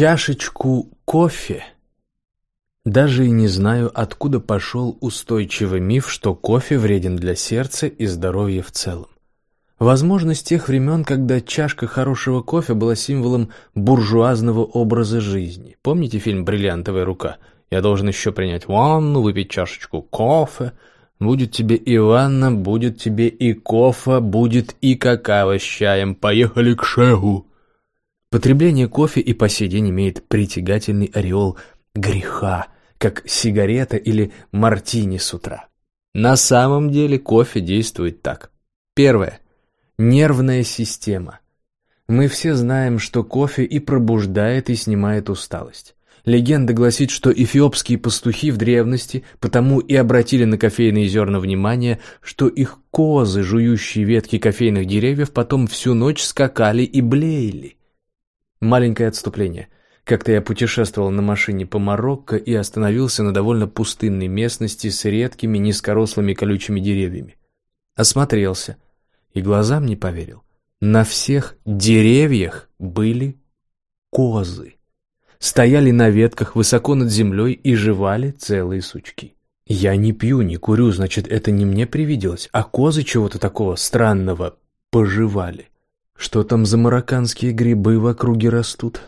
чашечку кофе. Даже и не знаю, откуда пошел устойчивый миф, что кофе вреден для сердца и здоровья в целом. Возможно, с тех времен, когда чашка хорошего кофе была символом буржуазного образа жизни. Помните фильм «Бриллиантовая рука»? Я должен еще принять ванну, выпить чашечку кофе. Будет тебе и ванна, будет тебе и кофе, будет и какао с чаем. Поехали к шегу. Потребление кофе и по сей день имеет притягательный ореол греха, как сигарета или мартини с утра. На самом деле кофе действует так. Первое. Нервная система. Мы все знаем, что кофе и пробуждает, и снимает усталость. Легенда гласит, что эфиопские пастухи в древности потому и обратили на кофейные зерна внимание, что их козы, жующие ветки кофейных деревьев, потом всю ночь скакали и блеяли. Маленькое отступление. Как-то я путешествовал на машине по Марокко и остановился на довольно пустынной местности с редкими низкорослыми колючими деревьями. Осмотрелся и глазам не поверил. На всех деревьях были козы. Стояли на ветках высоко над землей и жевали целые сучки. Я не пью, не курю, значит, это не мне привиделось, а козы чего-то такого странного пожевали. Что там за марокканские грибы в округе растут?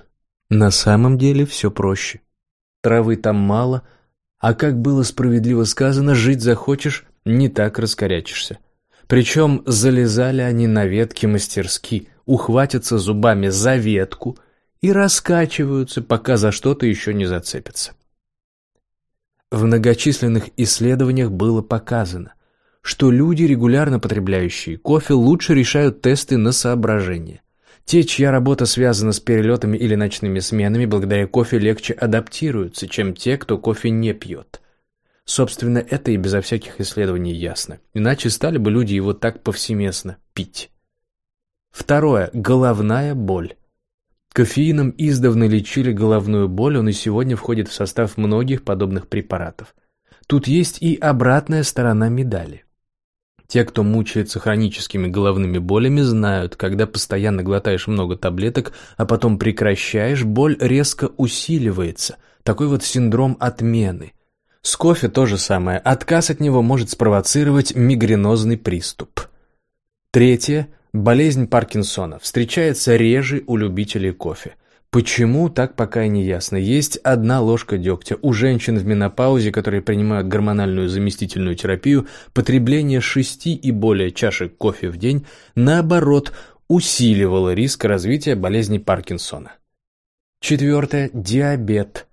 На самом деле все проще. Травы там мало, а как было справедливо сказано, жить захочешь, не так раскорячишься. Причем залезали они на ветки мастерски, ухватятся зубами за ветку и раскачиваются, пока за что-то еще не зацепятся. В многочисленных исследованиях было показано, что люди, регулярно потребляющие кофе, лучше решают тесты на соображение. Те, чья работа связана с перелетами или ночными сменами, благодаря кофе легче адаптируются, чем те, кто кофе не пьет. Собственно, это и безо всяких исследований ясно. Иначе стали бы люди его так повсеместно пить. Второе. Головная боль. Кофеином издавна лечили головную боль, он и сегодня входит в состав многих подобных препаратов. Тут есть и обратная сторона медали. Те, кто мучается хроническими головными болями, знают, когда постоянно глотаешь много таблеток, а потом прекращаешь, боль резко усиливается. Такой вот синдром отмены. С кофе то же самое. Отказ от него может спровоцировать мигренозный приступ. Третье. Болезнь Паркинсона встречается реже у любителей кофе. Почему, так пока и не ясно. Есть одна ложка дегтя. У женщин в менопаузе, которые принимают гормональную заместительную терапию, потребление шести и более чашек кофе в день, наоборот, усиливало риск развития болезни Паркинсона. Четвертое. Диабет.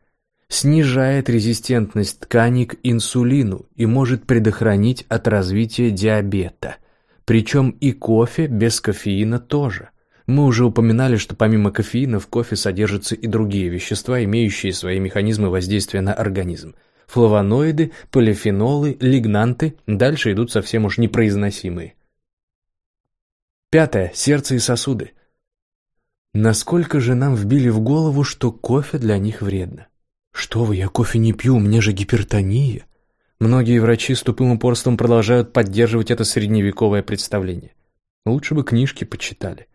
Снижает резистентность тканей к инсулину и может предохранить от развития диабета. Причем и кофе без кофеина тоже – мы уже упоминали, что помимо кофеина в кофе содержатся и другие вещества, имеющие свои механизмы воздействия на организм. Флавоноиды, полифенолы, лигнанты, дальше идут совсем уж непроизносимые. Пятое. Сердце и сосуды. Насколько же нам вбили в голову, что кофе для них вредно? Что вы, я кофе не пью, у меня же гипертония. Многие врачи с тупым упорством продолжают поддерживать это средневековое представление. Лучше бы книжки почитали.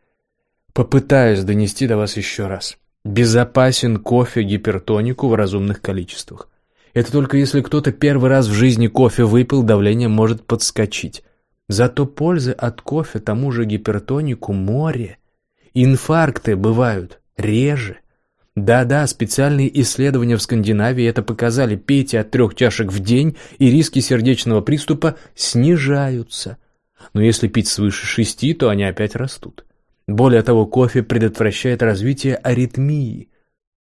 Попытаюсь донести до вас еще раз. Безопасен кофе гипертонику в разумных количествах. Это только если кто-то первый раз в жизни кофе выпил, давление может подскочить. Зато пользы от кофе тому же гипертонику море. Инфаркты бывают реже. Да-да, специальные исследования в Скандинавии это показали. Пейте от трех чашек в день, и риски сердечного приступа снижаются. Но если пить свыше шести, то они опять растут. Более того, кофе предотвращает развитие аритмии.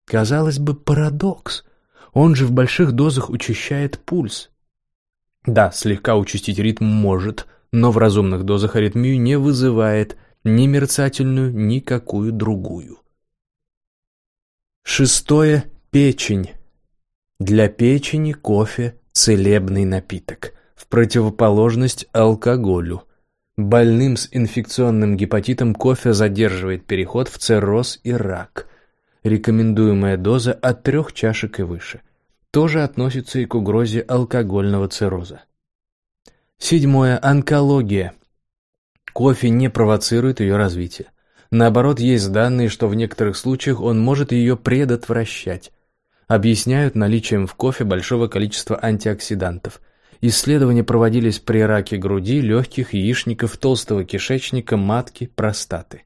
Казалось бы, парадокс. Он же в больших дозах учащает пульс. Да, слегка участить ритм может, но в разумных дозах аритмию не вызывает ни мерцательную, ни какую другую. Шестое. Печень. Для печени кофе – целебный напиток, в противоположность алкоголю – Больным с инфекционным гепатитом кофе задерживает переход в цирроз и рак. Рекомендуемая доза от трех чашек и выше. Тоже относится и к угрозе алкогольного цирроза. Седьмое. Онкология. Кофе не провоцирует ее развитие. Наоборот, есть данные, что в некоторых случаях он может ее предотвращать. Объясняют наличием в кофе большого количества антиоксидантов. Исследования проводились при раке груди, легких, яичников, толстого кишечника, матки, простаты.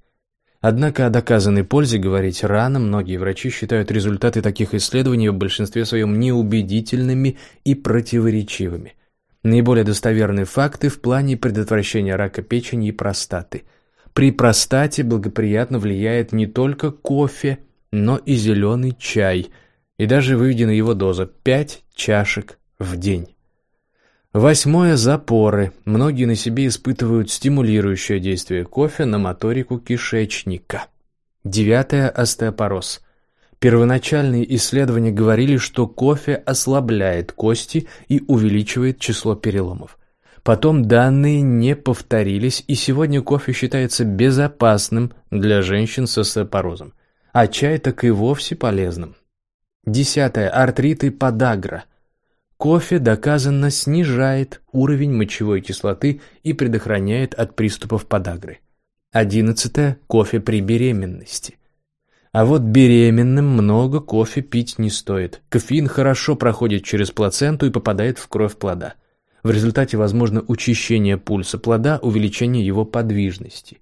Однако о доказанной пользе говорить рано, многие врачи считают результаты таких исследований в большинстве своем неубедительными и противоречивыми. Наиболее достоверные факты в плане предотвращения рака печени и простаты. При простате благоприятно влияет не только кофе, но и зеленый чай, и даже выведена его доза – 5 чашек в день. Восьмое – запоры. Многие на себе испытывают стимулирующее действие кофе на моторику кишечника. Девятое – остеопороз. Первоначальные исследования говорили, что кофе ослабляет кости и увеличивает число переломов. Потом данные не повторились, и сегодня кофе считается безопасным для женщин с остеопорозом, а чай так и вовсе полезным. Десятое – артриты подагра – Кофе доказанно снижает уровень мочевой кислоты и предохраняет от приступов подагры. Одиннадцатое. Кофе при беременности. А вот беременным много кофе пить не стоит. Кофеин хорошо проходит через плаценту и попадает в кровь плода. В результате возможно учащение пульса плода, увеличение его подвижности.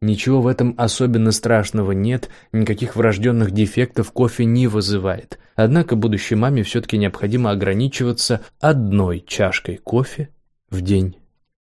Ничего в этом особенно страшного нет, никаких врожденных дефектов кофе не вызывает. Однако будущей маме все-таки необходимо ограничиваться одной чашкой кофе в день.